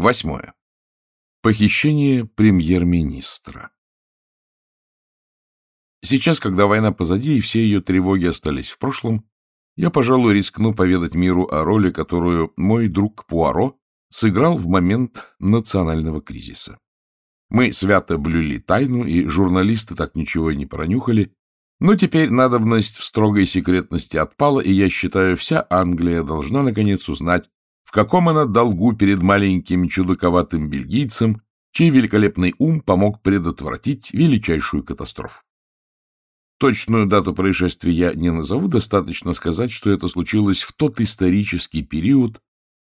Восьмое. Похищение премьер-министра. Сейчас, когда война позади и все ее тревоги остались в прошлом, я, пожалуй, рискну поведать миру о роли, которую мой друг Пуаро сыграл в момент национального кризиса. Мы свято блюли тайну, и журналисты так ничего и не пронюхали, но теперь надобность в строгой секретности отпала, и я считаю, вся Англия должна наконец узнать, в каком она долгу перед маленьким чудаковатым бельгийцем, чей великолепный ум помог предотвратить величайшую катастрофу. Точную дату происшествия я не назову, достаточно сказать, что это случилось в тот исторический период,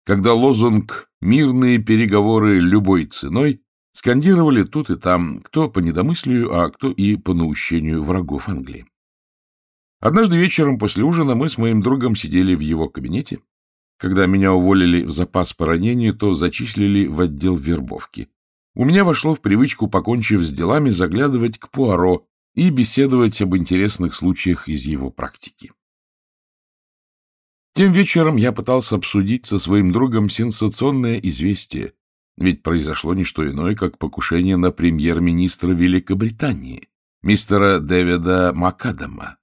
когда лозунг «мирные переговоры любой ценой» скандировали тут и там, кто по недомыслию, а кто и по наущению врагов Англии. Однажды вечером после ужина мы с моим другом сидели в его кабинете. Когда меня уволили в запас по ранению, то зачислили в отдел вербовки. У меня вошло в привычку, покончив с делами, заглядывать к Пуаро и беседовать об интересных случаях из его практики. Тем вечером я пытался обсудить со своим другом сенсационное известие, ведь произошло не что иное, как покушение на премьер-министра Великобритании, мистера Дэвида Макадама.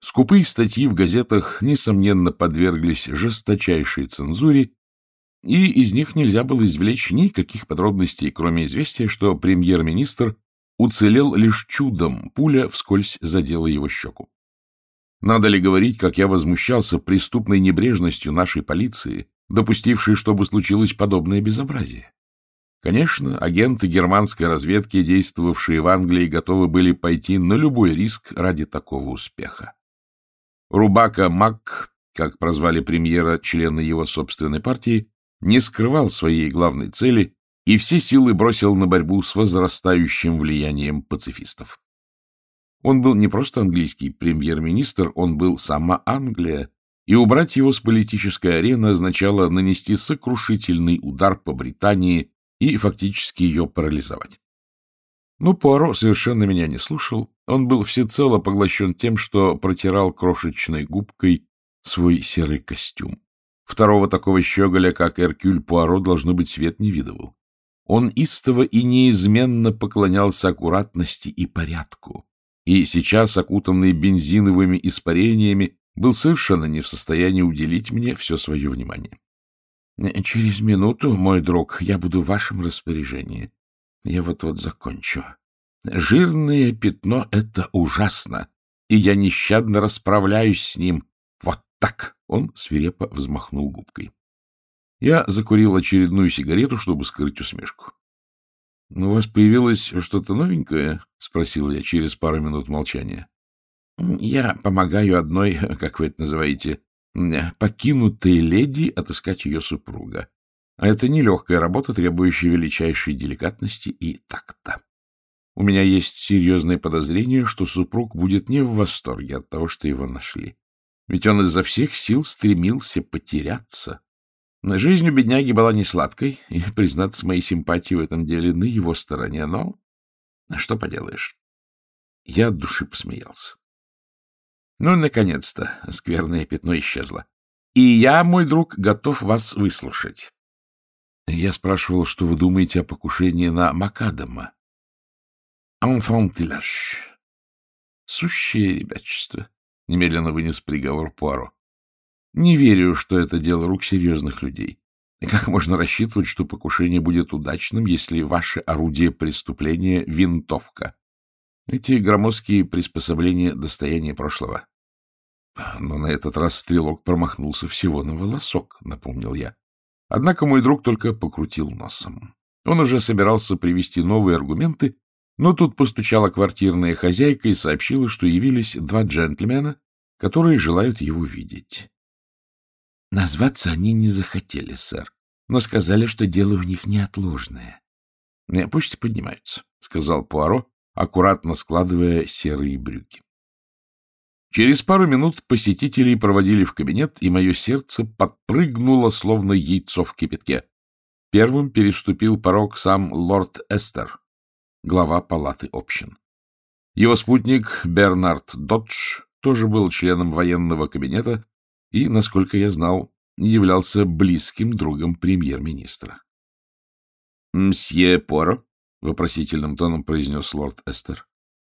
Скупые статьи в газетах, несомненно, подверглись жесточайшей цензуре, и из них нельзя было извлечь никаких подробностей, кроме известия, что премьер-министр уцелел лишь чудом, пуля вскользь задела его щеку. Надо ли говорить, как я возмущался преступной небрежностью нашей полиции, допустившей, чтобы случилось подобное безобразие? Конечно, агенты германской разведки, действовавшие в Англии, готовы были пойти на любой риск ради такого успеха. Рубака Мак, как прозвали премьера члены его собственной партии, не скрывал своей главной цели и все силы бросил на борьбу с возрастающим влиянием пацифистов. Он был не просто английский премьер-министр, он был сама Англия, и убрать его с политической арены означало нанести сокрушительный удар по Британии и фактически ее парализовать. Но Пуаро совершенно меня не слушал, он был всецело поглощен тем, что протирал крошечной губкой свой серый костюм. Второго такого щеголя, как Эркюль Пуаро, должно быть, свет не видывал. Он истово и неизменно поклонялся аккуратности и порядку, и сейчас, окутанный бензиновыми испарениями, был совершенно не в состоянии уделить мне все свое внимание. — Через минуту, мой друг, я буду в вашем распоряжении. Я вот-вот закончу. Жирное пятно — это ужасно, и я нещадно расправляюсь с ним. Вот так! — он свирепо взмахнул губкой. Я закурил очередную сигарету, чтобы скрыть усмешку. — У вас появилось что-то новенькое? — спросил я через пару минут молчания. — Я помогаю одной, как вы это называете, покинутой леди отыскать ее супруга. А это нелегкая работа, требующая величайшей деликатности и такта. У меня есть серьезное подозрение, что супруг будет не в восторге от того, что его нашли. Ведь он изо всех сил стремился потеряться. Жизнь у бедняги была не сладкой, и, признаться, моей симпатии в этом деле на его стороне, но что поделаешь. Я от души посмеялся. Ну, наконец-то, скверное пятно исчезло. И я, мой друг, готов вас выслушать. Я спрашивал, что вы думаете о покушении на Макадама. Enfantillage. Сущее ребячество, — немедленно вынес приговор Пуаро. Не верю, что это дело рук серьезных людей. И как можно рассчитывать, что покушение будет удачным, если ваше орудие преступления — винтовка? Эти громоздкие приспособления — достояние прошлого. Но на этот раз стрелок промахнулся всего на волосок, — напомнил я. Однако мой друг только покрутил носом. Он уже собирался привести новые аргументы, но тут постучала квартирная хозяйка и сообщила, что явились два джентльмена, которые желают его видеть. Назваться они не захотели, сэр, но сказали, что дело у них неотложное. — Пусть поднимаются, — сказал Пуаро, аккуратно складывая серые брюки. Через пару минут посетителей проводили в кабинет, и мое сердце подпрыгнуло, словно яйцо в кипятке. Первым переступил порог сам лорд Эстер, глава палаты общин. Его спутник Бернард Додж тоже был членом военного кабинета и, насколько я знал, являлся близким другом премьер-министра. — Мсье Поро? — вопросительным тоном произнес лорд Эстер.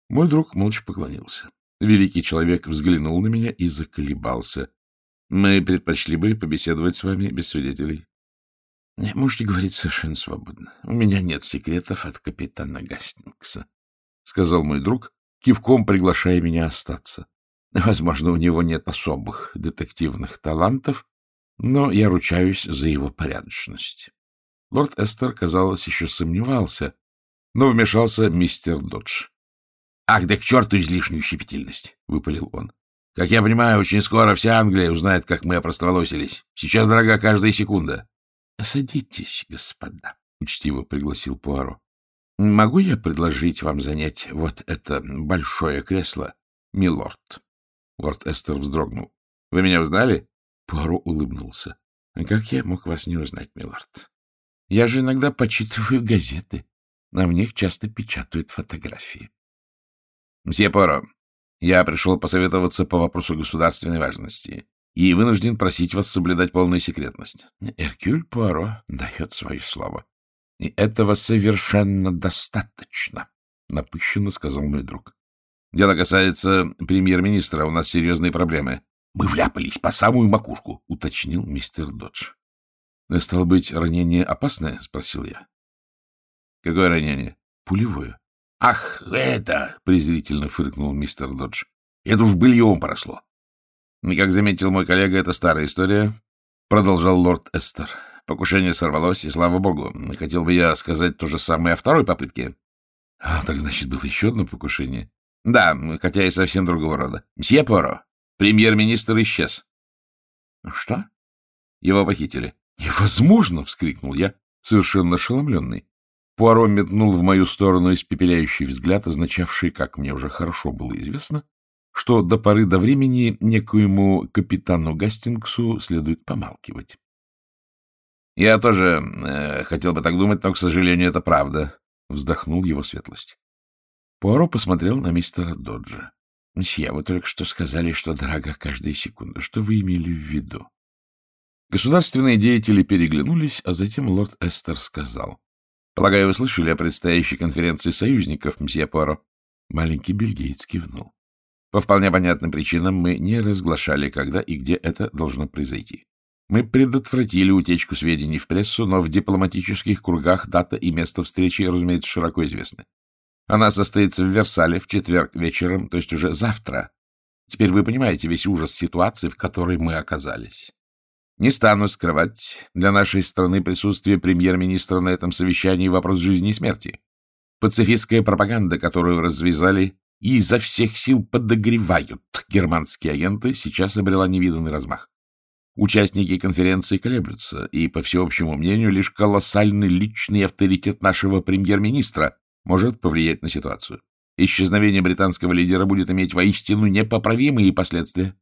Мой друг молча поклонился. Великий человек взглянул на меня и заколебался. — Мы предпочли бы побеседовать с вами без свидетелей. — Можете говорить совершенно свободно. У меня нет секретов от капитана Гастингса, — сказал мой друг, кивком приглашая меня остаться. Возможно, у него нет особых детективных талантов, но я ручаюсь за его порядочность. Лорд Эстер, казалось, еще сомневался, но вмешался мистер Додж. — Ах, да к черту излишнюю щепетильность! — выпалил он. — Как я понимаю, очень скоро вся Англия узнает, как мы опростоволосились. Сейчас дорога каждая секунда. — Садитесь, господа, — учтиво пригласил Пуаро. — Могу я предложить вам занять вот это большое кресло, милорд? Лорд Эстер вздрогнул. — Вы меня узнали? Пуаро улыбнулся. — Как я мог вас не узнать, милорд? Я же иногда почитываю газеты, а в них часто печатают фотографии. — Мсье Пуаро, я пришел посоветоваться по вопросу государственной важности и вынужден просить вас соблюдать полную секретность. Эркюль Пуаро дает свое слово. — И этого совершенно достаточно, — напыщенно сказал мой друг. — Дело касается премьер-министра. У нас серьезные проблемы. — Мы вляпались по самую макушку, — уточнил мистер Додж. — Стало быть, ранение опасное? — спросил я. — Какое ранение? — Пулевое. — Ах, это! — презрительно фыркнул мистер Додж. — Это уж быльем поросло. И, как заметил мой коллега, это старая история, — продолжал лорд Эстер. Покушение сорвалось, и слава богу. Хотел бы я сказать то же самое о второй попытке. А, так, значит, было еще одно покушение? Да, хотя и совсем другого рода. Мсье Поро, премьер-министр исчез. Что? Его похитили. Невозможно! — вскрикнул я, совершенно ошеломленный. Пуаро метнул в мою сторону испепеляющий взгляд, означавший, как мне уже хорошо было известно, что до поры до времени некоему капитану Гастингсу следует помалкивать. — Я тоже э, хотел бы так думать, но, к сожалению, это правда, — вздохнул его светлость. Пуаро посмотрел на мистера Доджа. — Мсье, вы только что сказали, что дорога каждая секунда. Что вы имели в виду? Государственные деятели переглянулись, а затем лорд Эстер сказал. — Полагаю, вы слышали о предстоящей конференции союзников, мсье Пуаро? Маленький бельгиец кивнул. По вполне понятным причинам мы не разглашали, когда и где это должно произойти. Мы предотвратили утечку сведений в прессу, но в дипломатических кругах дата и место встречи, разумеется, широко известны. Она состоится в Версале в четверг вечером, то есть уже завтра. Теперь вы понимаете весь ужас ситуации, в которой мы оказались. Не стану скрывать, для нашей страны присутствие премьер-министра на этом совещании — вопрос жизни и смерти. Пацифистская пропаганда, которую развязали и изо всех сил подогревают германские агенты, сейчас обрела невиданный размах. Участники конференции колеблются, и, по всеобщему мнению, лишь колоссальный личный авторитет нашего премьер-министра может повлиять на ситуацию. Исчезновение британского лидера будет иметь воистину непоправимые последствия.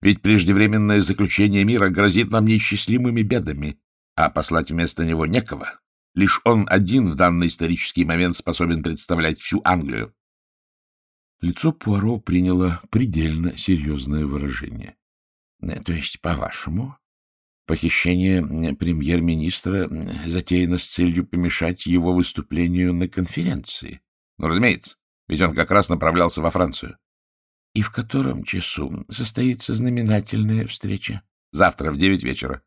Ведь преждевременное заключение мира грозит нам неисчислимыми бедами, а послать вместо него некого. Лишь он один в данный исторический момент способен представлять всю Англию. Лицо Пуаро приняло предельно серьезное выражение. Э, — То есть, по-вашему, похищение премьер-министра затеяно с целью помешать его выступлению на конференции? — Ну, разумеется, ведь он как раз направлялся во Францию. — И в котором часу состоится знаменательная встреча? — Завтра в девять вечера.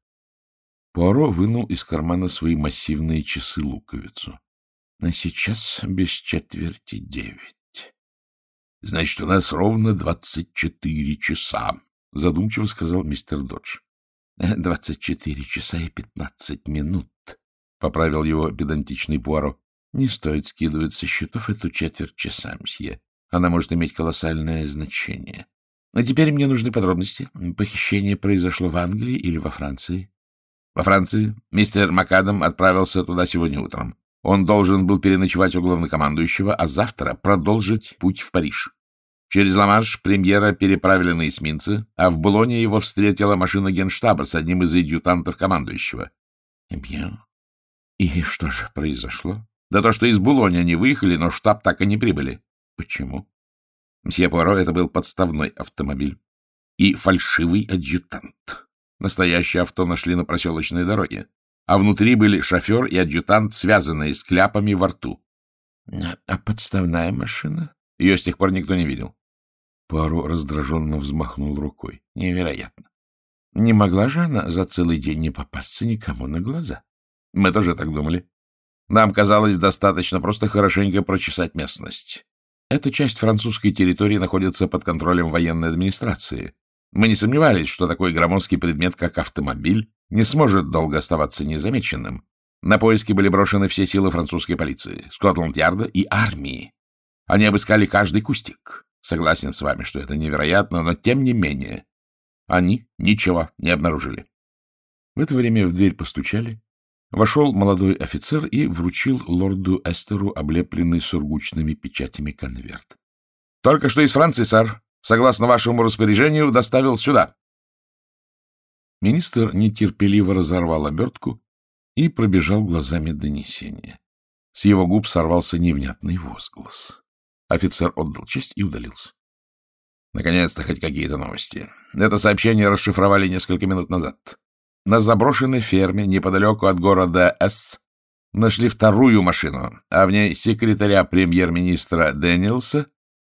Пуаро вынул из кармана свои массивные часы-луковицу. — А сейчас без четверти девять. — Значит, у нас ровно двадцать четыре часа, — задумчиво сказал мистер Додж. — Двадцать четыре часа и пятнадцать минут, — поправил его педантичный Пуаро. — Не стоит скидывать со счетов эту четверть часа, мсье. Она может иметь колоссальное значение. А теперь мне нужны подробности. Похищение произошло в Англии или во Франции? — Во Франции. Мистер Макадам отправился туда сегодня утром. Он должен был переночевать у главнокомандующего, а завтра продолжить путь в Париж. Через Ла-Манш премьера переправили на эсминцы, а в Булоне его встретила машина генштаба с одним из адъютантов командующего. И что же произошло? Да то, что из Булони они выехали, но штаб так и не прибыли. Почему? Мсье Пуаро это был подставной автомобиль. И фальшивый адъютант. Настоящее авто нашли на проселочной дороге а внутри были шофер и адъютант, связанные с кляпами во рту. — А подставная машина? Ее с тех пор никто не видел. Пару раздраженно взмахнул рукой. Невероятно. Не могла же она за целый день не попасться никому на глаза? Мы тоже так думали. Нам казалось достаточно просто хорошенько прочесать местность. Эта часть французской территории находится под контролем военной администрации. Мы не сомневались, что такой громоздкий предмет, как автомобиль, не сможет долго оставаться незамеченным. На поиски были брошены все силы французской полиции, Скотланд-Ярда и армии. Они обыскали каждый кустик. Согласен с вами, что это невероятно, но тем не менее они ничего не обнаружили. В это время в дверь постучали. Вошел молодой офицер и вручил лорду Эстеру облепленный сургучными печатями конверт. — Только что из Франции, сэр. Согласно вашему распоряжению, доставил сюда. Министр нетерпеливо разорвал обертку и пробежал глазами донесение. С его губ сорвался невнятный возглас. Офицер отдал честь и удалился. Наконец-то хоть какие-то новости. Это сообщение расшифровали несколько минут назад. На заброшенной ферме неподалеку от города С нашли вторую машину, а в ней секретаря премьер-министра Дэниелса,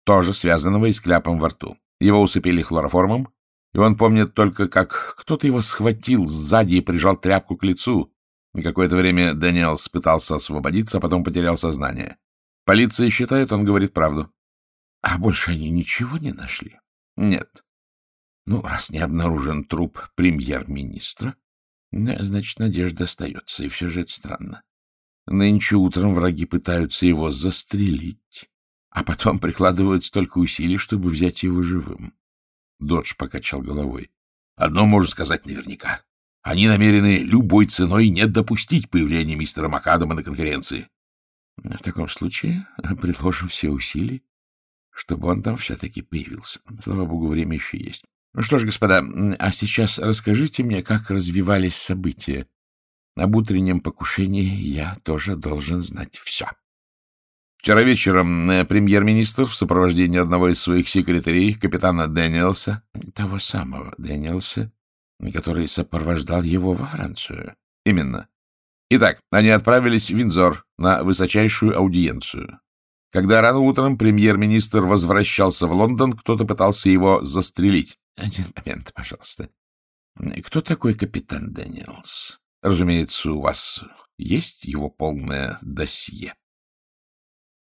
тоже связанного и с кляпом во рту. Его усыпили хлороформом, и он помнит только, как кто-то его схватил сзади и прижал тряпку к лицу. И какое-то время Дэниелс пытался освободиться, а потом потерял сознание. Полиция считает, он говорит правду. А больше они ничего не нашли? Нет. Ну, раз не обнаружен труп премьер-министра, значит, надежда остается, и все же это странно. Нынче утром враги пытаются его застрелить, а потом прикладывают столько усилий, чтобы взять его живым. Додж покачал головой. Одно можно сказать наверняка. Они намерены любой ценой не допустить появления мистера Макадама на конференции. В таком случае приложим все усилия, чтобы он там все-таки появился. Слава богу, время еще есть. Ну что ж, господа, а сейчас расскажите мне, как развивались события. Об утреннем покушении я тоже должен знать все. Вчера вечером э, премьер-министр в сопровождении одного из своих секретарей, капитана Дэниелса, того самого Дэниелса, который сопровождал его во Францию. Именно. Итак, они отправились в Виндзор на высочайшую аудиенцию. Когда рано утром премьер-министр возвращался в Лондон, кто-то пытался его застрелить. Один момент, пожалуйста. Кто такой капитан Дэниелс? Разумеется, у вас есть его полное досье.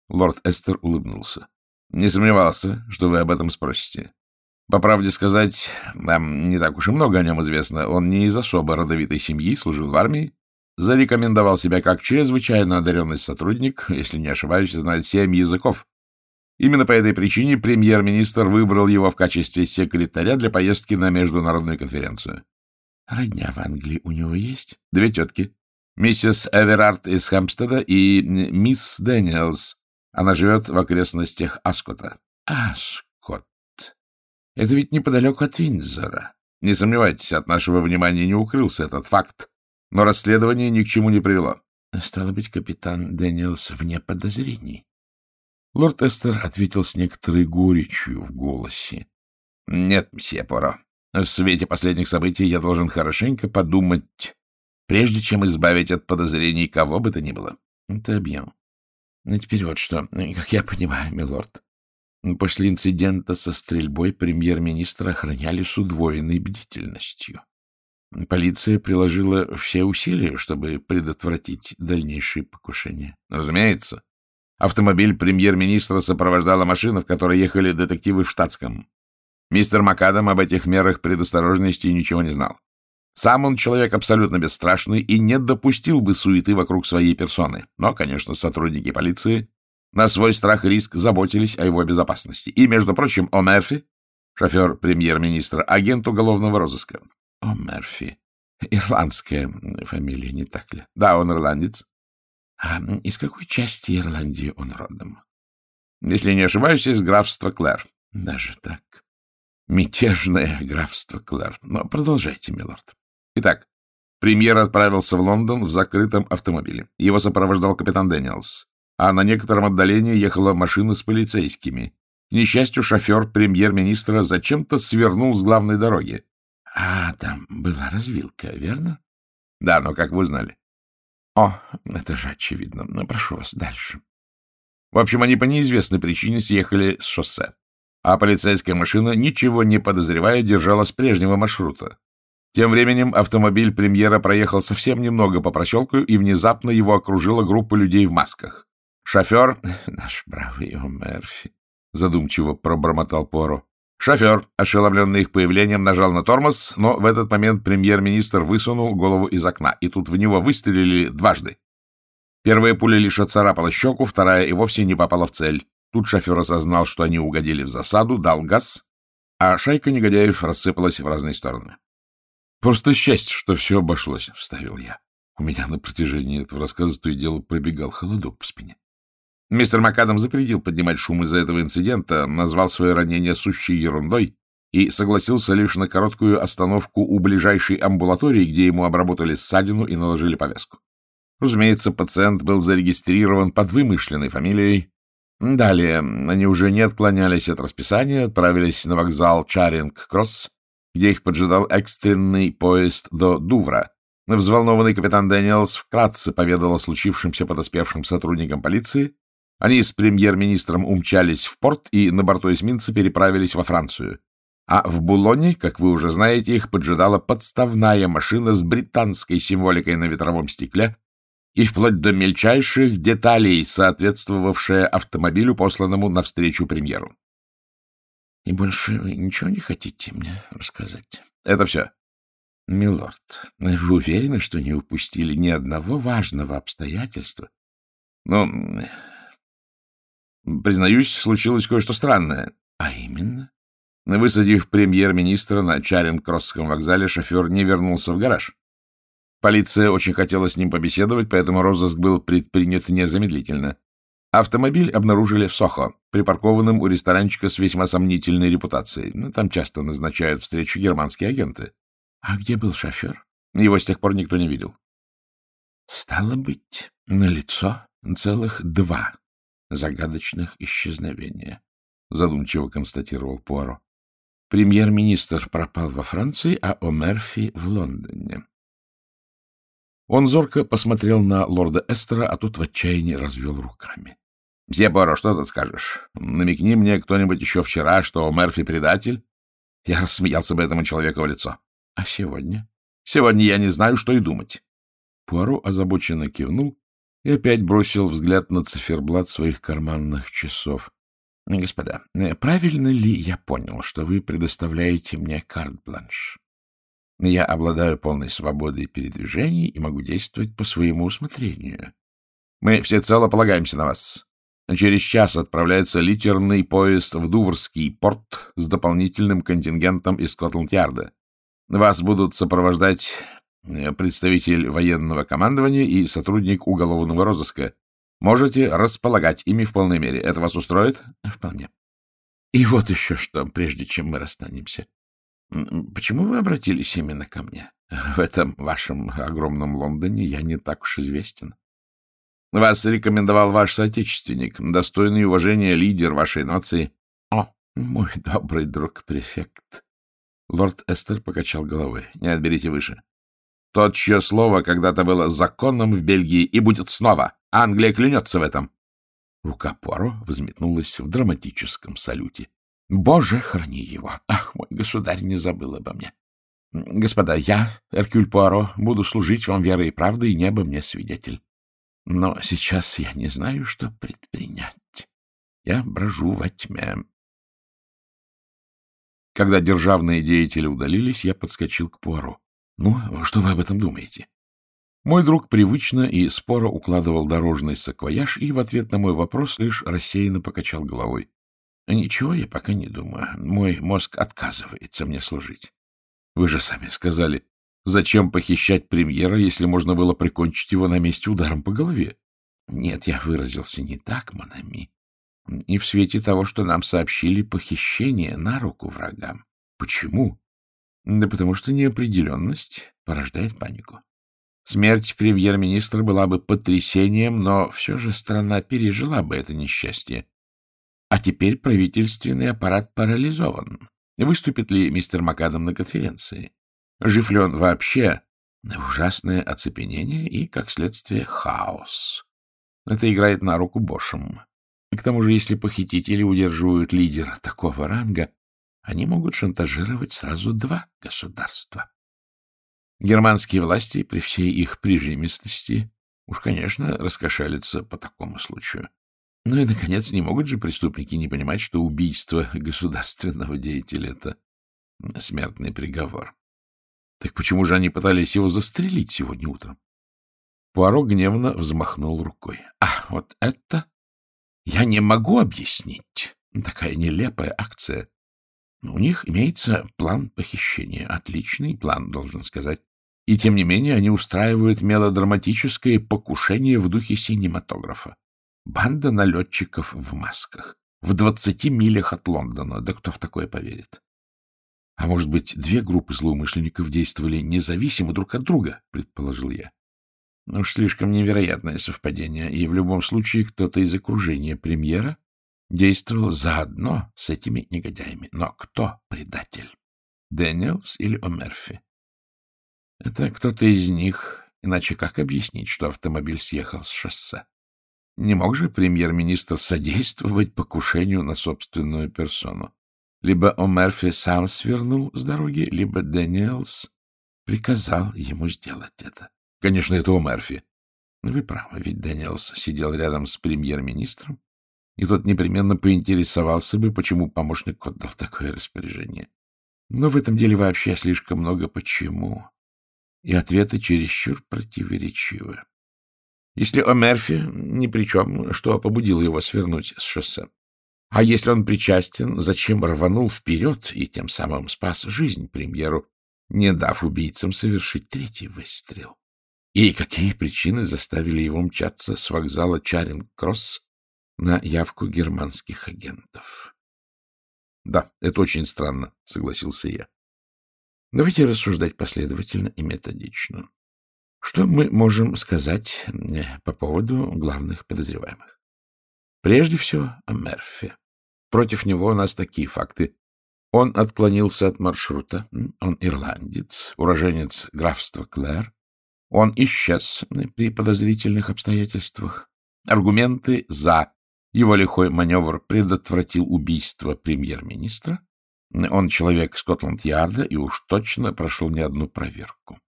Лорд Эстер улыбнулся. Не сомневался, что вы об этом спросите. По правде сказать, нам не так уж и много о нем известно. Он не из особо родовитой семьи, служил в армии, зарекомендовал себя как чрезвычайно одаренный сотрудник, если не ошибаюсь, знает семь языков. Именно по этой причине премьер-министр выбрал его в качестве секретаря для поездки на международную конференцию. Родня в Англии у него есть? Две тетки. Миссис Эверард из Хэмпстеда и мисс Дэниелс. Она живет в окрестностях Аскота. Аскот. Это ведь неподалеку от Виндзора. Не сомневайтесь, от нашего внимания не укрылся этот факт. Но расследование ни к чему не привело. Стало быть, капитан Дэниелс вне подозрений. Лорд Эстер ответил с некоторой горечью в голосе. — Нет, мсье Поро. В свете последних событий я должен хорошенько подумать, прежде чем избавить от подозрений кого бы то ни было. — Это объем. Ну, теперь вот что. Как я понимаю, милорд, после инцидента со стрельбой премьер-министра охраняли с удвоенной бдительностью. Полиция приложила все усилия, чтобы предотвратить дальнейшие покушения. Разумеется. Автомобиль премьер-министра сопровождала машина, в которой ехали детективы в штатском. Мистер Макадам об этих мерах предосторожности ничего не знал. Сам он человек абсолютно бесстрашный и не допустил бы суеты вокруг своей персоны. Но, конечно, сотрудники полиции на свой страх и риск заботились о его безопасности. И, между прочим, о Мерфи, шофер премьер-министра, агент уголовного розыска. О, Мерфи. Ирландская фамилия, не так ли? Да, он ирландец. А из какой части Ирландии он родом? Если не ошибаюсь, из графства Клэр. Даже так. Мятежное графство Клэр. Но продолжайте, милорд. Итак, премьер отправился в Лондон в закрытом автомобиле. Его сопровождал капитан Дэниелс. А на некотором отдалении ехала машина с полицейскими. К несчастью, шофер премьер-министра зачем-то свернул с главной дороги. А там была развилка, верно? — Да, но как вы узнали? — О, это же очевидно. Но прошу вас дальше. В общем, они по неизвестной причине съехали с шоссе, а полицейская машина, ничего не подозревая, держалась прежнего маршрута. Тем временем автомобиль премьера проехал совсем немного по проселку, и внезапно его окружила группа людей в масках. Шофер... — Наш бравый Мерфи, — задумчиво пробормотал Поро. Шофер, ошеломленный их появлением, нажал на тормоз, но в этот момент премьер-министр высунул голову из окна, и тут в него выстрелили дважды. Первая пуля лишь оцарапала щеку, вторая и вовсе не попала в цель. Тут шофер осознал, что они угодили в засаду, дал газ, а шайка негодяев рассыпалась в разные стороны. — Просто счастье, что все обошлось, — вставил я. У меня на протяжении этого рассказа то и дело пробегал холодок по спине. Мистер МакАдам запретил поднимать шум из-за этого инцидента, назвал свое ранение сущей ерундой и согласился лишь на короткую остановку у ближайшей амбулатории, где ему обработали ссадину и наложили повязку. Разумеется, пациент был зарегистрирован под вымышленной фамилией. Далее они уже не отклонялись от расписания, отправились на вокзал Чаринг-Кросс, где их поджидал экстренный поезд до Дувра. Взволнованный капитан Дэниелс вкратце поведал о случившемся подоспевшим сотрудникам полиции, они с премьер-министром умчались в порт и на борту эсминца переправились во Францию. А в Булоне, как вы уже знаете, их поджидала подставная машина с британской символикой на ветровом стекле и вплоть до мельчайших деталей, соответствовавшая автомобилю, посланному навстречу премьеру. — И больше вы ничего не хотите мне рассказать? — Это все. — Милорд, вы уверены, что не упустили ни одного важного обстоятельства? — Ну, Признаюсь, случилось кое-что странное. А именно? Высадив премьер-министра на Чаринг-Кроссском вокзале, шофер не вернулся в гараж. Полиция очень хотела с ним побеседовать, поэтому розыск был предпринят незамедлительно. Автомобиль обнаружили в Сохо, припаркованным у ресторанчика с весьма сомнительной репутацией. Ну, там часто назначают встречу германские агенты. А где был шофер? Его с тех пор никто не видел. Стало быть, на лицо целых два загадочных исчезновения, — задумчиво констатировал Пуаро. Премьер-министр пропал во Франции, а О'Мерфи в Лондоне. Он зорко посмотрел на лорда Эстера, а тут в отчаянии развел руками. — Мсье Пуаро, что ты скажешь? Намекни мне кто-нибудь еще вчера, что Мерфи предатель? Я рассмеялся бы этому человеку в лицо. — А сегодня? — Сегодня я не знаю, что и думать. Пуаро озабоченно кивнул и опять бросил взгляд на циферблат своих карманных часов. — Господа, э, правильно ли я понял, что вы предоставляете мне карт-бланш? Я обладаю полной свободой передвижений и могу действовать по своему усмотрению. Мы всецело полагаемся на вас. Через час отправляется литерный поезд в Дуврский порт с дополнительным контингентом из Скотланд-Ярда. Вас будут сопровождать представитель военного командования и сотрудник уголовного розыска. Можете располагать ими в полной мере. Это вас устроит? Вполне. И вот еще что, прежде чем мы расстанемся. Почему вы обратились именно ко мне? В этом вашем огромном Лондоне я не так уж известен. Вас рекомендовал ваш соотечественник, достойный уважения лидер вашей нации. О, мой добрый друг-префект. Лорд Эстер покачал головой. Не отберите выше. Тот, чье слово когда-то было законным в Бельгии и будет снова. Англия клянется в этом. Рука Пуаро взметнулась в драматическом салюте. Боже, храни его! Ах, мой государь не забыл обо мне. Господа, я, Эркюль Пуаро, буду служить вам верой и правдой, и небо мне свидетель. Но сейчас я не знаю, что предпринять. Я брожу во тьме. Когда державные деятели удалились, я подскочил к Пуаро. Ну, что вы об этом думаете? Мой друг привычно и споро укладывал дорожный саквояж и в ответ на мой вопрос лишь рассеянно покачал головой. Ничего я пока не думаю. Мой мозг отказывается мне служить. Вы же сами сказали, зачем похищать премьера, если можно было прикончить его на месте ударом по голове? Нет, я выразился не так, Монами. И в свете того, что нам сообщили похищение на руку врагам. Почему? Да потому что неопределенность порождает панику. Смерть премьер-министра была бы потрясением, но все же страна пережила бы это несчастье. А теперь правительственный аппарат парализован. Выступит ли мистер Макадам на конференции? Жив ли он вообще? ужасное оцепенение и, как следствие, хаос. Это играет на руку Бошем. К тому же, если похитители удерживают лидера такого ранга, они могут шантажировать сразу два государства. Германские власти, при всей их прижимистости, уж, конечно, раскошелятся по такому случаю. Ну и, наконец, не могут же преступники не понимать, что убийство государственного деятеля — это смертный приговор. Так почему же они пытались его застрелить сегодня утром? Пуаро гневно взмахнул рукой. — А, вот это я не могу объяснить. Такая нелепая акция. У них имеется план похищения. Отличный план, должен сказать. И, тем не менее, они устраивают мелодраматическое покушение в духе синематографа. Банда налетчиков в масках. В двадцати милях от Лондона. Да кто в такое поверит? А может быть, две группы злоумышленников действовали независимо друг от друга, предположил я. Уж слишком невероятное совпадение, и в любом случае кто-то из окружения премьера действовал заодно с этими негодяями. Но кто предатель? Дэниелс или О'Мерфи? Это кто-то из них, иначе как объяснить, что автомобиль съехал с шоссе? Не мог же премьер-министр содействовать покушению на собственную персону? Либо О'Мерфи сам свернул с дороги, либо Дэниелс приказал ему сделать это. Конечно, это О'Мерфи. Вы правы, ведь Дэниелс сидел рядом с премьер-министром, и тот непременно поинтересовался бы, почему помощник отдал такое распоряжение. Но в этом деле вообще слишком много «почему», и ответы чересчур противоречивы. Если О'Мерфи ни при чем, что побудило его свернуть с шоссе? А если он причастен, зачем рванул вперед и тем самым спас жизнь премьеру, не дав убийцам совершить третий выстрел? И какие причины заставили его мчаться с вокзала Чаринг-Кросс на явку германских агентов? — Да, это очень странно, — согласился я. Давайте рассуждать последовательно и методично. Что мы можем сказать э, по поводу главных подозреваемых? Прежде всего, о Мерфи. Против него у нас такие факты. Он отклонился от маршрута, он ирландец, уроженец графства Клэр, он исчез при подозрительных обстоятельствах. Аргументы «за» его лихой маневр предотвратил убийство премьер-министра. Он человек Скотланд-Ярда и уж точно прошел не одну проверку.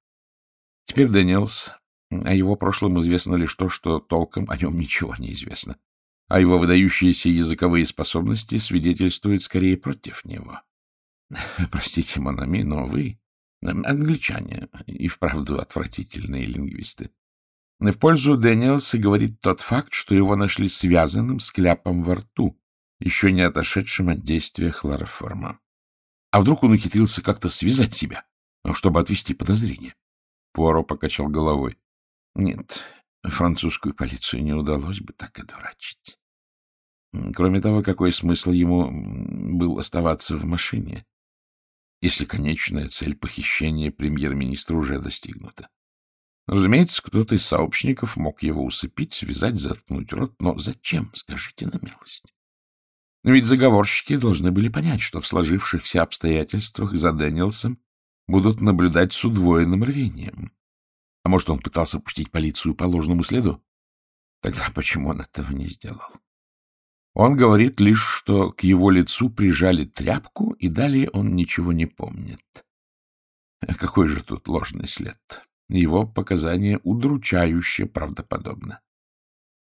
Теперь Дэниелс. О его прошлом известно лишь то, что толком о нем ничего не известно. А его выдающиеся языковые способности свидетельствуют скорее против него. Простите, Монами, но вы Англичане и вправду отвратительные лингвисты. В пользу Дэниелса говорит тот факт, что его нашли связанным с кляпом во рту, еще не отошедшим от действия хлороформа. А вдруг он ухитрился как-то связать себя, чтобы отвести подозрение? Пуаро покачал головой. Нет, французскую полицию не удалось бы так одурачить. Кроме того, какой смысл ему был оставаться в машине? если конечная цель похищения премьер-министра уже достигнута. Разумеется, кто-то из сообщников мог его усыпить, связать, заткнуть рот, но зачем, скажите на милость? Ведь заговорщики должны были понять, что в сложившихся обстоятельствах за Дэниелсом будут наблюдать с удвоенным рвением. А может, он пытался пустить полицию по ложному следу? Тогда почему он этого не сделал? Он говорит лишь, что к его лицу прижали тряпку, и далее он ничего не помнит. Какой же тут ложный след? Его показания удручающе правдоподобны.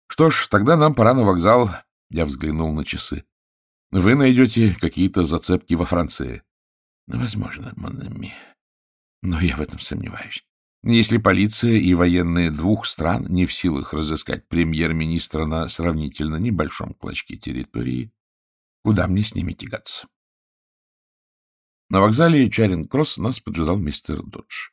Что ж, тогда нам пора на вокзал. Я взглянул на часы. Вы найдете какие-то зацепки во Франции. Возможно, Монами. Но я в этом сомневаюсь. Если полиция и военные двух стран не в силах разыскать премьер-министра на сравнительно небольшом клочке территории, куда мне с ними тягаться? На вокзале Чаринг-Кросс нас поджидал мистер Додж.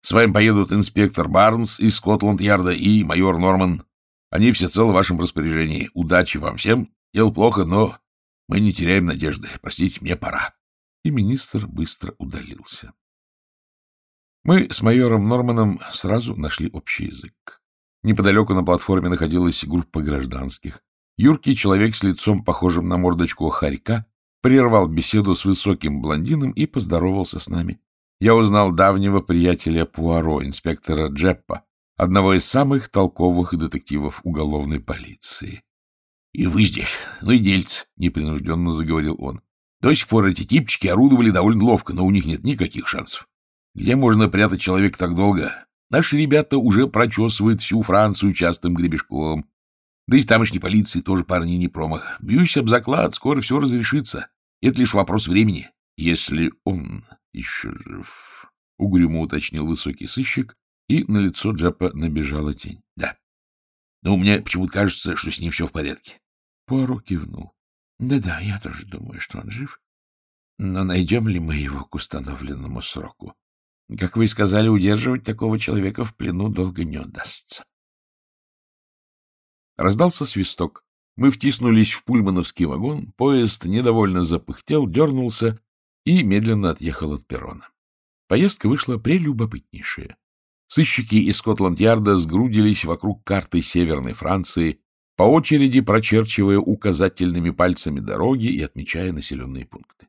С вами поедут инспектор Барнс из Скотланд-Ярда и майор Норман. Они всецело в вашем распоряжении. Удачи вам всем. Дело плохо, но мы не теряем надежды. Простите, мне пора. И министр быстро удалился. Мы с майором Норманом сразу нашли общий язык. Неподалеку на платформе находилась группа гражданских. Юркий человек с лицом, похожим на мордочку хорька, прервал беседу с высоким блондином и поздоровался с нами. Я узнал давнего приятеля Пуаро, инспектора Джеппа, одного из самых толковых детективов уголовной полиции. — И вы здесь, ну и дельцы, — непринужденно заговорил он. — До сих пор эти типчики орудовали довольно ловко, но у них нет никаких шансов. Где можно прятать человека так долго? Наши ребята уже прочесывают всю Францию частым гребешком. Да и тамошней полиции тоже парни не промах. Бьюсь об заклад, скоро все разрешится. Это лишь вопрос времени. Если он еще жив, — угрюмо уточнил высокий сыщик, и на лицо Джапа набежала тень. — Да. Но мне почему-то кажется, что с ним все в порядке. Пуаро кивнул. Да — Да-да, я тоже думаю, что он жив. Но найдем ли мы его к установленному сроку? Как вы сказали, удерживать такого человека в плену долго не удастся. Раздался свисток. Мы втиснулись в пульмановский вагон, поезд недовольно запыхтел, дернулся и медленно отъехал от перрона. Поездка вышла прелюбопытнейшая. Сыщики из Скотланд-Ярда сгрудились вокруг карты Северной Франции, по очереди прочерчивая указательными пальцами дороги и отмечая населенные пункты.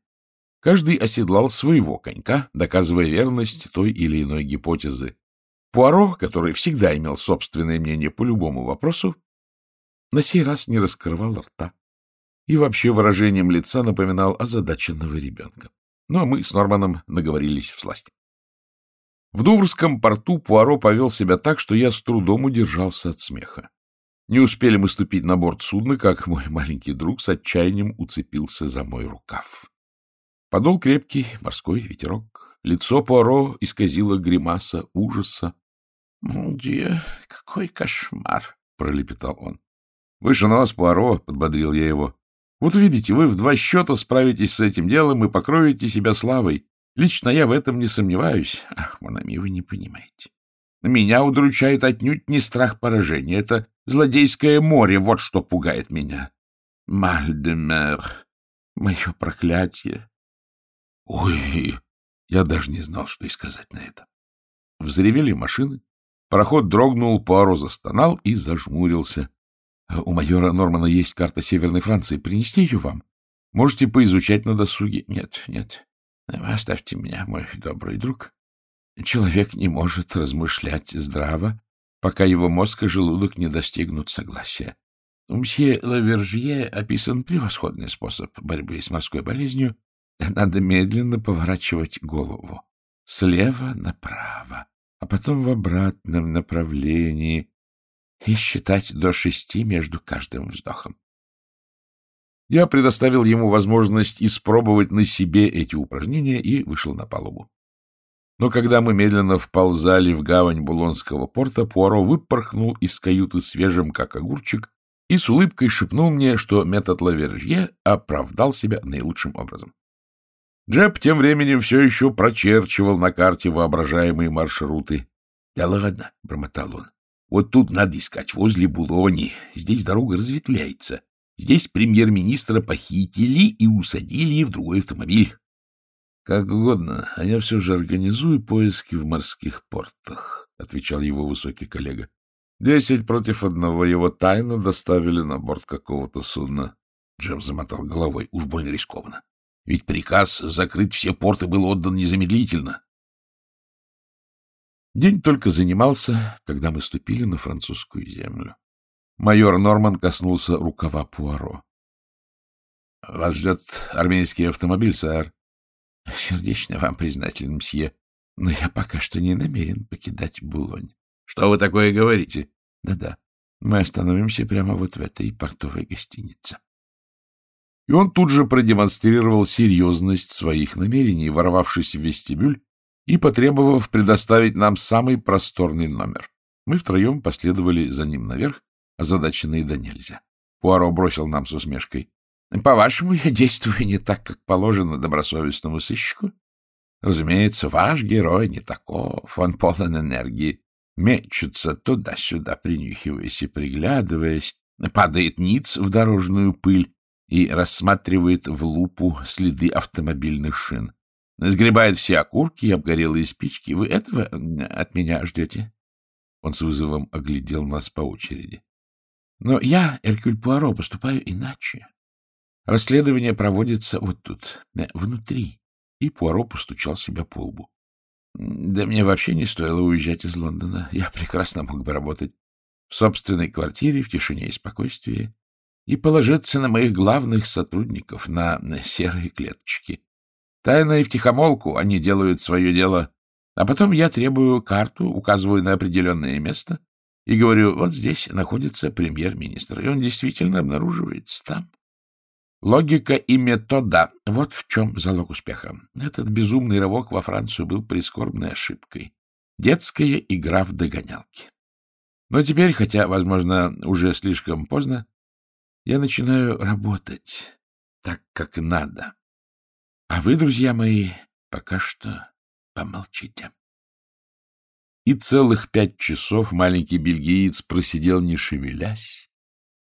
Каждый оседлал своего конька, доказывая верность той или иной гипотезы. Пуаро, который всегда имел собственное мнение по любому вопросу, на сей раз не раскрывал рта и вообще выражением лица напоминал озадаченного ребенка. Ну, а мы с Норманом наговорились в сласть. В Дуврском порту Пуаро повел себя так, что я с трудом удержался от смеха. Не успели мы ступить на борт судна, как мой маленький друг с отчаянием уцепился за мой рукав. Подол крепкий, морской ветерок. Лицо Пуаро исказило гримаса ужаса. — Где? Какой кошмар! — пролепетал он. — Выше нос, Пуаро! — подбодрил я его. Вот увидите, вы в два счета справитесь с этим делом и покроете себя славой. Лично я в этом не сомневаюсь. Ах, Монами, вы не понимаете. Меня удручает отнюдь не страх поражения. Это злодейское море, вот что пугает меня. Мальдемер, мое проклятие. Ой, я даже не знал, что и сказать на это. Взревели машины. Пароход дрогнул, Пуаро застонал и зажмурился. — У майора Нормана есть карта Северной Франции. Принести ее вам? Можете поизучать на досуге. — Нет, нет. Оставьте меня, мой добрый друг. Человек не может размышлять здраво, пока его мозг и желудок не достигнут согласия. У мсье Лавержье описан превосходный способ борьбы с морской болезнью. Надо медленно поворачивать голову. Слева направо, а потом в обратном направлении, и считать до шести между каждым вздохом. Я предоставил ему возможность испробовать на себе эти упражнения и вышел на палубу. Но когда мы медленно вползали в гавань Булонского порта, Пуаро выпорхнул из каюты свежим, как огурчик, и с улыбкой шепнул мне, что метод Лавержье оправдал себя наилучшим образом. Джеб тем временем все еще прочерчивал на карте воображаемые маршруты. — Да ладно, — бормотал он, вот тут надо искать, возле Булони. Здесь дорога разветвляется. Здесь премьер-министра похитили и усадили в другой автомобиль. — Как угодно, а я все же организую поиски в морских портах, — отвечал его высокий коллега. Десять против одного его тайно доставили на борт какого-то судна. Джем замотал головой. Уж больно рискованно. Ведь приказ закрыть все порты был отдан незамедлительно. День только занимался, когда мы ступили на французскую землю. Майор Норман коснулся рукава Пуаро. — Вас ждет армейский автомобиль, сэр. — Сердечно вам признателен, мсье, но я пока что не намерен покидать Булонь. — Что вы такое говорите? Да — Да-да, мы остановимся прямо вот в этой портовой гостинице. И он тут же продемонстрировал серьезность своих намерений, ворвавшись в вестибюль и потребовав предоставить нам самый просторный номер. Мы втроем последовали за ним наверх, озадаченные да нельзя. Пуаро бросил нам с усмешкой. — По-вашему, я действую не так, как положено добросовестному сыщику? Разумеется, ваш герой не таков, он полон энергии, мечется туда-сюда, принюхиваясь и приглядываясь, падает ниц в дорожную пыль и рассматривает в лупу следы автомобильных шин. Сгребает все окурки и обгорелые спички. Вы этого от меня ждете? Он с вызовом оглядел нас по очереди. Но я, Эркюль Пуаро, поступаю иначе. Расследование проводится вот тут, внутри. И Пуаро постучал себя по лбу. Да мне вообще не стоило уезжать из Лондона. Я прекрасно мог бы работать в собственной квартире, в тишине и спокойствии, и положиться на моих главных сотрудников, на серые клеточки. Тайно и втихомолку они делают свое дело, а потом я требую карту, указываю на определенное место и говорю, вот здесь находится премьер-министр, и он действительно обнаруживается там. Логика и метода — вот в чем залог успеха. Этот безумный рывок во Францию был прискорбной ошибкой. Детская игра в догонялки. Но теперь, хотя, возможно, уже слишком поздно, я начинаю работать так, как надо. А вы, друзья мои, пока что помолчите. И целых пять часов маленький бельгиец просидел, не шевелясь,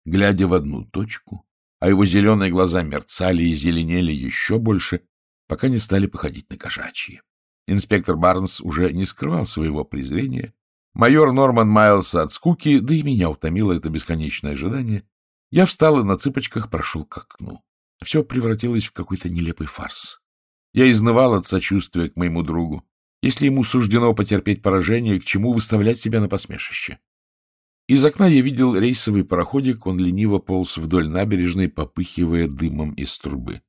глядя в одну точку, а его зеленые глаза мерцали и зеленели еще больше, пока не стали походить на кошачьи. Инспектор Барнс уже не скрывал своего презрения. Майор Норман маялся от скуки, да и меня утомило это бесконечное ожидание. Я встал и на цыпочках прошел к окну. Все превратилось в какой-то нелепый фарс. Я изнывал от сочувствия к моему другу. Если ему суждено потерпеть поражение, к чему выставлять себя на посмешище? Из окна я видел рейсовый пароходик, он лениво полз вдоль набережной, попыхивая дымом из трубы.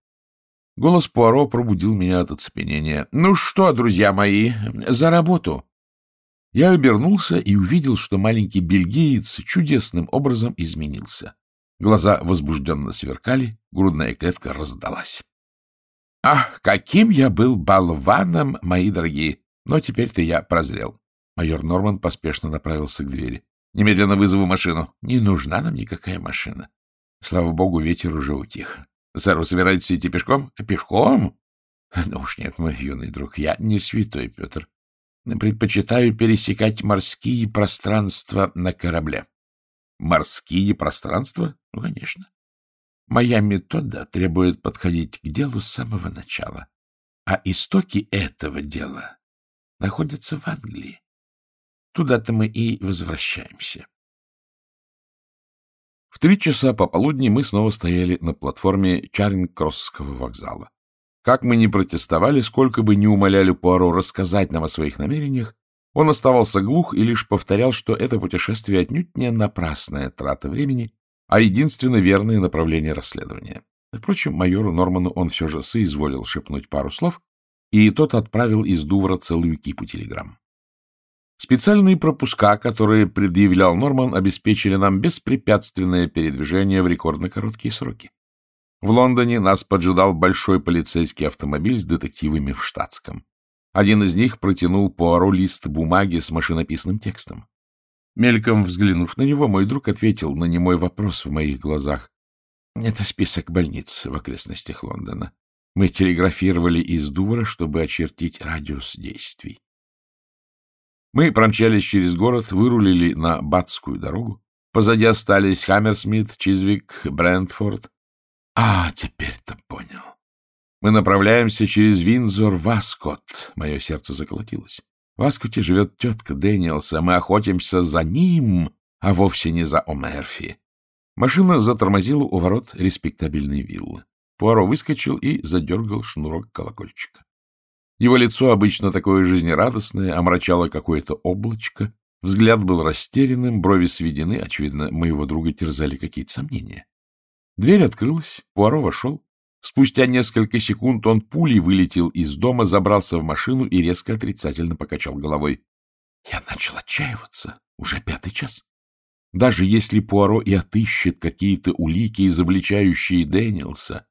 Голос Пуаро пробудил меня от оцепенения. — Ну что, друзья мои, за работу! Я обернулся и увидел, что маленький бельгиец чудесным образом изменился. Глаза возбужденно сверкали, грудная клетка раздалась. Ах, каким я был болваном, мои дорогие! Но теперь-то я прозрел. Майор Норман поспешно направился к двери. Немедленно вызову машину. Не нужна нам никакая машина. Слава богу, ветер уже утих. Сэр, вы собираетесь идти пешком? Пешком? Ну уж нет, мой юный друг, я не святой Петр. Предпочитаю пересекать морские пространства на корабле. Морские пространства? Ну, конечно. Моя метода требует подходить к делу с самого начала, а истоки этого дела находятся в Англии. Туда-то мы и возвращаемся. В три часа пополудни мы снова стояли на платформе Чаринг-Кроссского вокзала. Как мы не протестовали, сколько бы ни умоляли Пуаро рассказать нам о своих намерениях, он оставался глух и лишь повторял, что это путешествие отнюдь не напрасная трата времени, а единственно верное направление расследования. Впрочем, майору Норману он все же соизволил шепнуть пару слов, и тот отправил из Дувра целую кипу телеграмм. Специальные пропуска, которые предъявлял Норман, обеспечили нам беспрепятственное передвижение в рекордно короткие сроки. В Лондоне нас поджидал большой полицейский автомобиль с детективами в штатском. Один из них протянул Пуаро лист бумаги с машинописным текстом. Мельком взглянув на него, мой друг ответил на немой вопрос в моих глазах. Это список больниц в окрестностях Лондона. Мы телеграфировали из Дувра, чтобы очертить радиус действий. Мы промчались через город, вырулили на Батскую дорогу. Позади остались Хаммерсмит, Чизвик, Брентфорд. А, теперь-то понял. Мы направляемся через Винзор в Аскот. Мое сердце заколотилось. В Аскоте живет тетка Дэниелса. Мы охотимся за ним, а вовсе не за Омерфи. Машина затормозила у ворот респектабельной виллы. Пуаро выскочил и задергал шнурок колокольчика. Его лицо, обычно такое жизнерадостное, омрачало какое-то облачко. Взгляд был растерянным, брови сведены. Очевидно, моего друга терзали какие-то сомнения. Дверь открылась, Пуаро вошел. Спустя несколько секунд он пулей вылетел из дома, забрался в машину и резко отрицательно покачал головой. Я начал отчаиваться. Уже пятый час. Даже если Пуаро и отыщет какие-то улики, изобличающие Дэниелса,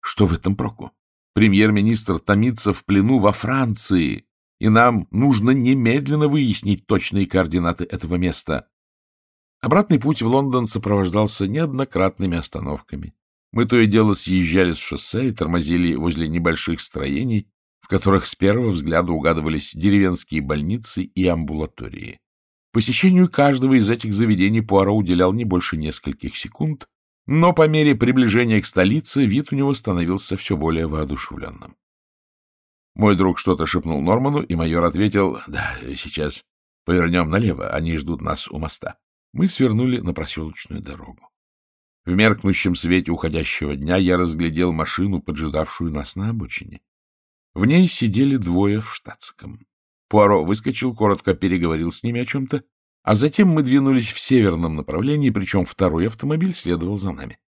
что в этом проку? Премьер-министр томится в плену во Франции, и нам нужно немедленно выяснить точные координаты этого места. Обратный путь в Лондон сопровождался неоднократными остановками. Мы то и дело съезжали с шоссе и тормозили возле небольших строений, в которых с первого взгляда угадывались деревенские больницы и амбулатории. Посещению каждого из этих заведений Пуаро уделял не больше нескольких секунд, но по мере приближения к столице вид у него становился все более воодушевленным. Мой друг что-то шепнул Норману, и майор ответил, «Да, сейчас повернем налево, они ждут нас у моста». Мы свернули на проселочную дорогу. В меркнущем свете уходящего дня я разглядел машину, поджидавшую нас на обочине. В ней сидели двое в штатском. Пуаро выскочил, коротко переговорил с ними о чем-то, а затем мы двинулись в северном направлении, причем второй автомобиль следовал за нами.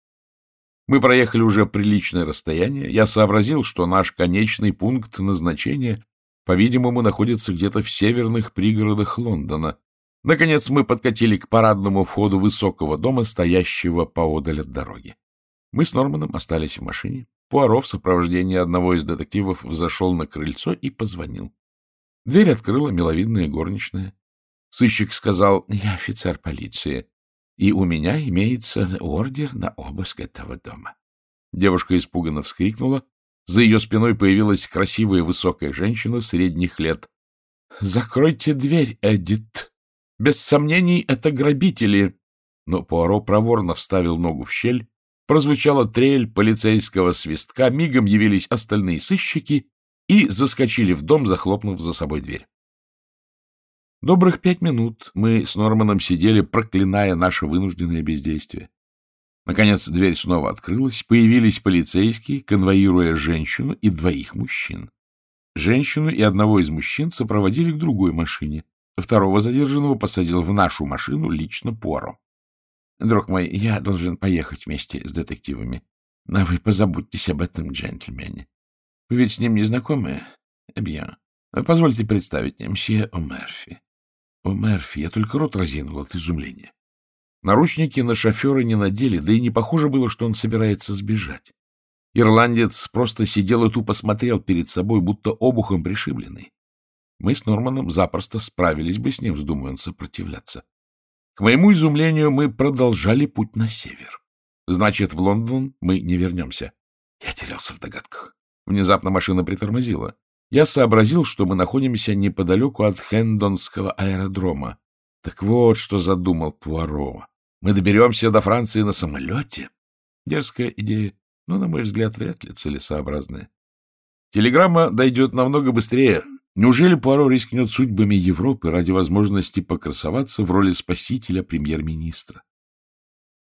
Мы проехали уже приличное расстояние. Я сообразил, что наш конечный пункт назначения, по-видимому, находится где-то в северных пригородах Лондона. Наконец мы подкатили к парадному входу высокого дома, стоящего поодаль от дороги. Мы с Норманом остались в машине. Пуаро в сопровождении одного из детективов взошел на крыльцо и позвонил. Дверь открыла миловидная горничная. Сыщик сказал, я офицер полиции, и у меня имеется ордер на обыск этого дома. Девушка испуганно вскрикнула. За ее спиной появилась красивая высокая женщина средних лет. — Закройте дверь, Эдит. Без сомнений, это грабители. Но Пуаро проворно вставил ногу в щель. Прозвучала трель полицейского свистка, мигом явились остальные сыщики и заскочили в дом, захлопнув за собой дверь. Добрых пять минут мы с Норманом сидели, проклиная наше вынужденное бездействие. Наконец дверь снова открылась, появились полицейские, конвоируя женщину и двоих мужчин. Женщину и одного из мужчин сопроводили к другой машине. Второго задержанного посадил в нашу машину лично Пуаро. — Друг мой, я должен поехать вместе с детективами. А вы позаботьтесь об этом джентльмене. Вы ведь с ним не знакомы? Бьян. Позвольте представить, мсье О'Мерфи. О'Мерфи, я только рот разинул от изумления. Наручники на шофера не надели, да и не похоже было, что он собирается сбежать. Ирландец просто сидел и тупо смотрел перед собой, будто обухом пришибленный. Мы с Норманом запросто справились бы с ним, вздумая он сопротивляться. К моему изумлению, мы продолжали путь на север. Значит, в Лондон мы не вернемся. Я терялся в догадках. Внезапно машина притормозила. Я сообразил, что мы находимся неподалеку от Хендонского аэродрома. Так вот, что задумал Пуаро. Мы доберемся до Франции на самолете? Дерзкая идея, но, на мой взгляд, вряд ли целесообразная. Телеграмма дойдет намного быстрее. Неужели Пуаро рискнет судьбами Европы ради возможности покрасоваться в роли спасителя премьер-министра?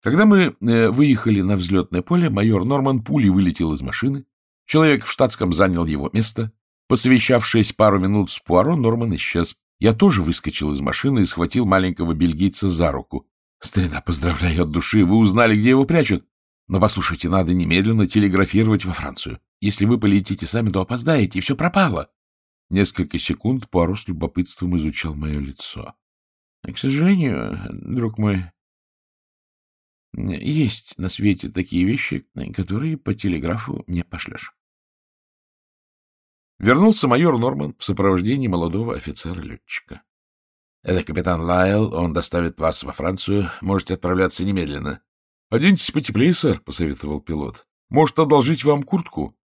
Когда мы э, выехали на взлетное поле, майор Норман пулей вылетел из машины, Человек в штатском занял его место. Посовещавшись пару минут с Пуаро, Норман исчез. Я тоже выскочил из машины и схватил маленького бельгийца за руку. — Старина, поздравляю от души, вы узнали, где его прячут. Но послушайте, надо немедленно телеграфировать во Францию. Если вы полетите сами, то опоздаете, и все пропало. Несколько секунд Пуаро с любопытством изучал мое лицо. — К сожалению, друг мой, есть на свете такие вещи, которые по телеграфу не пошлешь. Вернулся майор Норман в сопровождении молодого офицера-летчика. — Это капитан Лайл, он доставит вас во Францию. Можете отправляться немедленно. — Оденьтесь потеплее, сэр, — посоветовал пилот. — Может, одолжить вам куртку?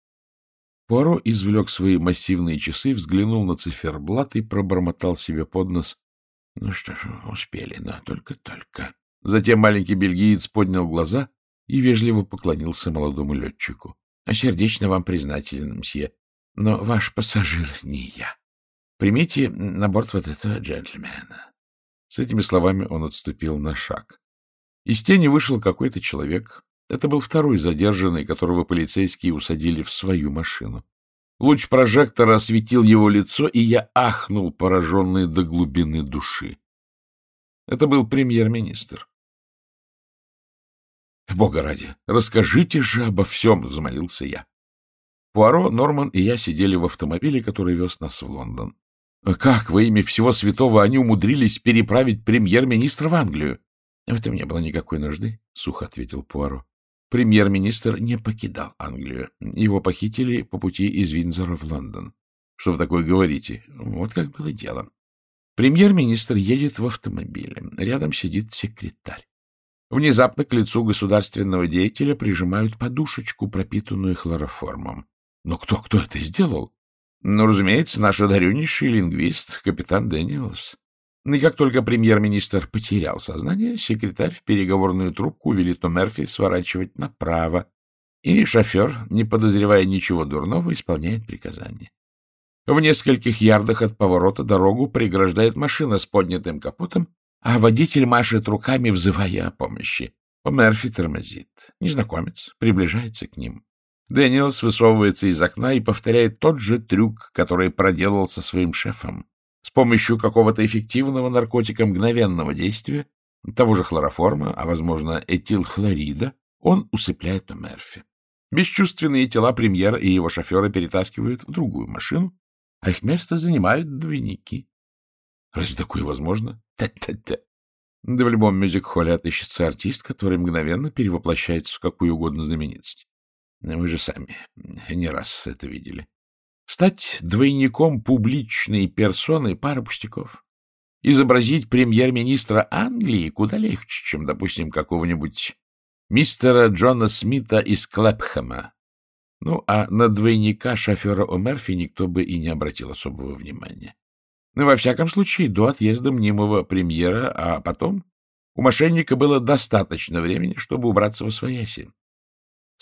Пуаро извлек свои массивные часы, взглянул на циферблат и пробормотал себе под нос. — Ну что ж, успели, но только-только. Затем маленький бельгиец поднял глаза и вежливо поклонился молодому летчику. — Сердечно вам признателен, мсье. Но ваш пассажир не я. Примите на борт вот этого джентльмена. С этими словами он отступил на шаг. Из тени вышел какой-то человек. Это был второй задержанный, которого полицейские усадили в свою машину. Луч прожектора осветил его лицо, и я ахнул, пораженный до глубины души. Это был премьер-министр. — Бога ради, расскажите же обо всем, — взмолился я. Пуаро, Норман и я сидели в автомобиле, который вез нас в Лондон. Как во имя всего святого они умудрились переправить премьер-министра в Англию? — В этом не было никакой нужды, — сухо ответил Пуаро. Премьер-министр не покидал Англию. Его похитили по пути из Виндзора в Лондон. — Что вы такое говорите? Вот как было дело. Премьер-министр едет в автомобиле. Рядом сидит секретарь. Внезапно к лицу государственного деятеля прижимают подушечку, пропитанную хлороформом. Но кто, кто это сделал? Ну, разумеется, наш одареннейший лингвист, капитан Дэниелс. И как только премьер-министр потерял сознание, секретарь в переговорную трубку велит Мерфи сворачивать направо, и шофер, не подозревая ничего дурного, исполняет приказание. В нескольких ярдах от поворота дорогу преграждает машина с поднятым капотом, а водитель машет руками, взывая о помощи. Мерфи тормозит. Незнакомец приближается к ним. Дэниелс высовывается из окна и повторяет тот же трюк, который проделал со своим шефом. С помощью какого-то эффективного наркотика мгновенного действия, того же хлороформа, а, возможно, этилхлорида, он усыпляет Мерфи. Бесчувственные тела премьера и его шофера перетаскивают в другую машину, а их место занимают двойники. Разве такое возможно? Та-та-та. Да в любом мюзик-холле отыщется артист, который мгновенно перевоплощается в какую угодно знаменитость. Вы же сами не раз это видели. Стать двойником публичной персоны — пара пустяков. Изобразить премьер-министра Англии куда легче, чем, допустим, какого-нибудь мистера Джона Смита из Клэпхэма. Ну, а на двойника шофера О'Мерфи никто бы и не обратил особого внимания. Ну, во всяком случае, до отъезда мнимого премьера, а потом у мошенника было достаточно времени, чтобы убраться во свояси.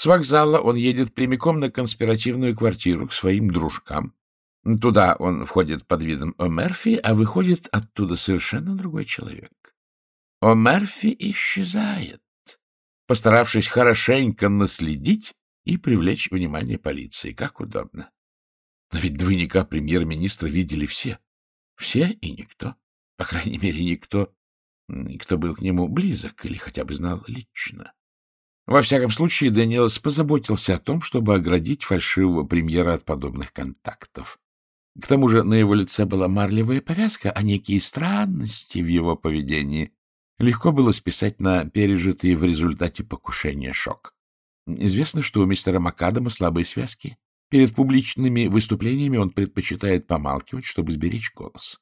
С вокзала он едет прямиком на конспиративную квартиру к своим дружкам. Туда он входит под видом О'Мерфи, а выходит оттуда совершенно другой человек. О'Мерфи исчезает, постаравшись хорошенько наследить и привлечь внимание полиции. Как удобно. Но ведь двойника премьер-министра видели все. Все и никто. По крайней мере, никто, кто был к нему близок или хотя бы знал лично. Во всяком случае, Дэниелс позаботился о том, чтобы оградить фальшивого премьера от подобных контактов. К тому же на его лице была марлевая повязка, а некие странности в его поведении легко было списать на пережитый в результате покушения шок. Известно, что у мистера Макадама слабые связки, Перед публичными выступлениями он предпочитает помалкивать, чтобы сберечь голос.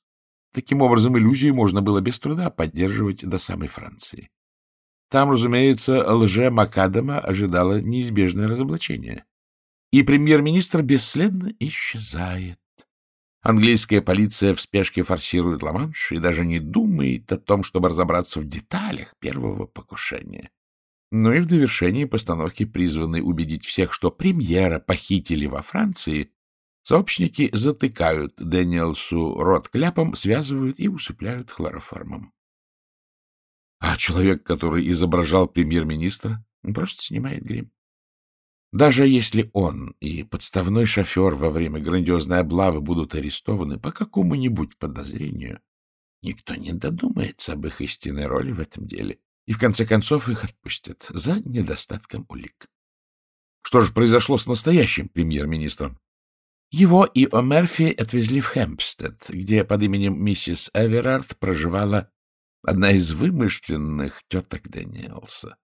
Таким образом, иллюзию можно было без труда поддерживать до самой Франции. Там, разумеется, лже Макадама ожидало неизбежное разоблачение. И премьер-министр бесследно исчезает. Английская полиция в спешке форсирует Ла-Манш и даже не думает о том, чтобы разобраться в деталях первого покушения. Ну и в довершении постановки, призванной убедить всех, что премьера похитили во Франции, сообщники затыкают Дэниелсу рот кляпом, связывают и усыпляют хлороформом. А человек, который изображал премьер-министра, просто снимает грим. Даже если он и подставной шофер во время грандиозной облавы будут арестованы по какому-нибудь подозрению, никто не додумается об их истинной роли в этом деле и в конце концов их отпустят за недостатком улик. Что же произошло с настоящим премьер-министром? Его и О'Мерфи отвезли в Хэмпстед, где под именем миссис Эверард проживала одна из вымышленных теток Дэниелса.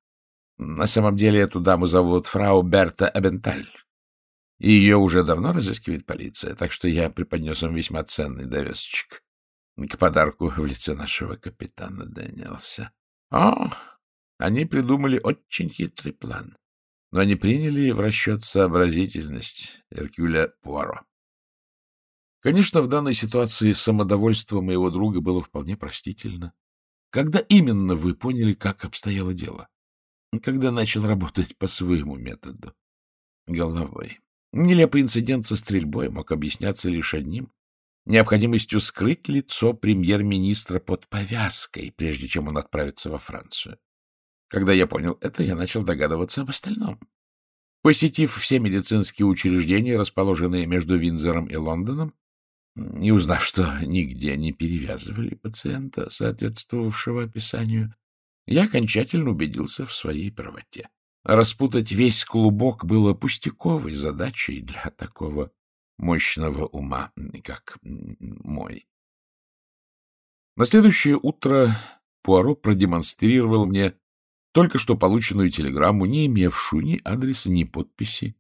На самом деле эту даму зовут фрау Берта Абенталь. И ее уже давно разыскивает полиция, так что я преподнес им весьма ценный довесочек к подарку в лице нашего капитана Дэниелса. О, они придумали очень хитрый план, но они приняли в расчет сообразительность Эркюля Пуаро. Конечно, в данной ситуации самодовольство моего друга было вполне простительно. Когда именно вы поняли, как обстояло дело? Когда начал работать по своему методу? Головой. Нелепый инцидент со стрельбой мог объясняться лишь одним необходимостью скрыть лицо премьер-министра под повязкой, прежде чем он отправится во Францию. Когда я понял это, я начал догадываться об остальном. Посетив все медицинские учреждения, расположенные между Винзором и Лондоном, и узнав, что нигде не перевязывали пациента, соответствовавшего описанию, я окончательно убедился в своей правоте. Распутать весь клубок было пустяковой задачей для такого мощного ума, как мой. На следующее утро Пуаро продемонстрировал мне только что полученную телеграмму, не имевшую ни адреса, ни подписи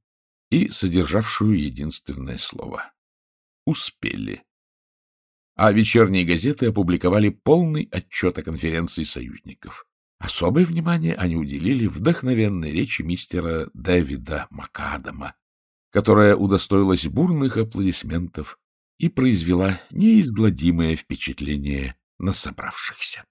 и содержавшую единственное слово. Успели. А вечерние газеты опубликовали полный отчет о конференции союзников. Особое внимание они уделили вдохновенной речи мистера Дэвида Макадама, которая удостоилась бурных аплодисментов и произвела неизгладимое впечатление на собравшихся.